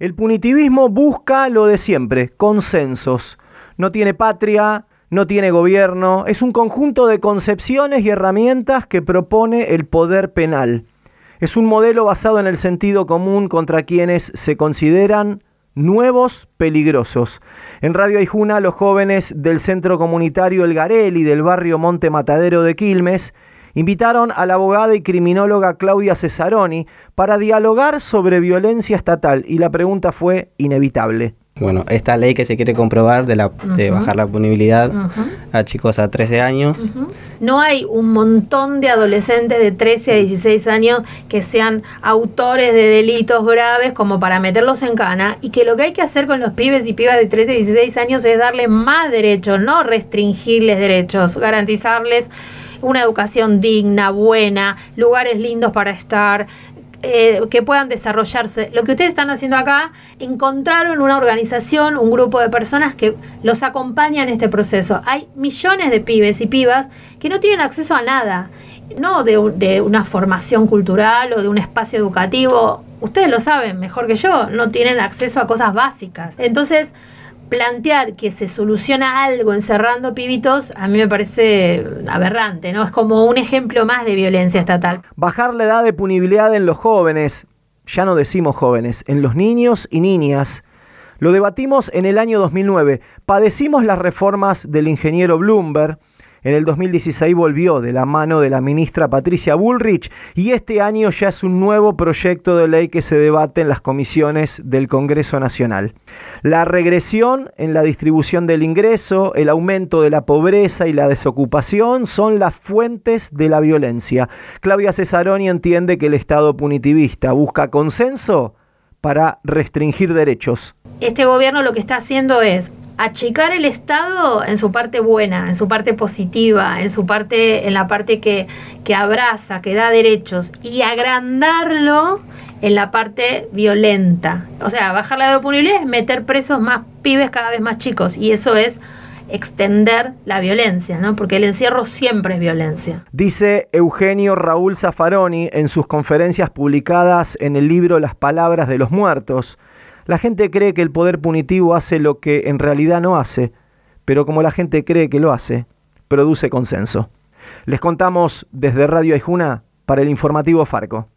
El punitivismo busca lo de siempre, consensos. No tiene patria, no tiene gobierno, es un conjunto de concepciones y herramientas que propone el poder penal. Es un modelo basado en el sentido común contra quienes se consideran nuevos peligrosos. En Radio Aijuna, los jóvenes del Centro Comunitario El Garel y del barrio Monte Matadero de Quilmes invitaron a la abogada y criminóloga Claudia Cesaroni para dialogar sobre violencia estatal y la pregunta fue inevitable. Bueno, esta ley que se quiere comprobar de, la, de bajar la punibilidad a chicos a 13 años. No hay un montón de adolescentes de 13 a 16 años que sean autores de delitos graves como para meterlos en cana y que lo que hay que hacer con los pibes y pibas de 13 a 16 años es darles más derechos, no restringirles derechos, garantizarles una educación digna, buena, lugares lindos para estar, eh, que puedan desarrollarse. Lo que ustedes están haciendo acá, encontraron una organización, un grupo de personas que los acompañan en este proceso. Hay millones de pibes y pibas que no tienen acceso a nada, no de, de una formación cultural o de un espacio educativo. Ustedes lo saben mejor que yo, no tienen acceso a cosas básicas. Entonces, plantear que se soluciona algo encerrando pibitos, a mí me parece aberrante, ¿no? Es como un ejemplo más de violencia estatal. Bajar la edad de punibilidad en los jóvenes, ya no decimos jóvenes, en los niños y niñas. Lo debatimos en el año 2009. Padecimos las reformas del ingeniero Bloomberg en el 2016 volvió de la mano de la ministra Patricia Bullrich y este año ya es un nuevo proyecto de ley que se debate en las comisiones del Congreso Nacional. La regresión en la distribución del ingreso, el aumento de la pobreza y la desocupación son las fuentes de la violencia. Claudia Cesaroni entiende que el Estado punitivista busca consenso para restringir derechos. Este gobierno lo que está haciendo es achicar el Estado en su parte buena, en su parte positiva, en su parte, en la parte que, que abraza, que da derechos, y agrandarlo en la parte violenta. O sea, bajar la de es meter presos más pibes cada vez más chicos, y eso es extender la violencia, ¿no? Porque el encierro siempre es violencia. Dice Eugenio Raúl Zaffaroni en sus conferencias publicadas en el libro Las palabras de los muertos la gente cree que el poder punitivo hace lo que en realidad no hace, pero como la gente cree que lo hace, produce consenso. Les contamos desde Radio Aijuna para el informativo Farco.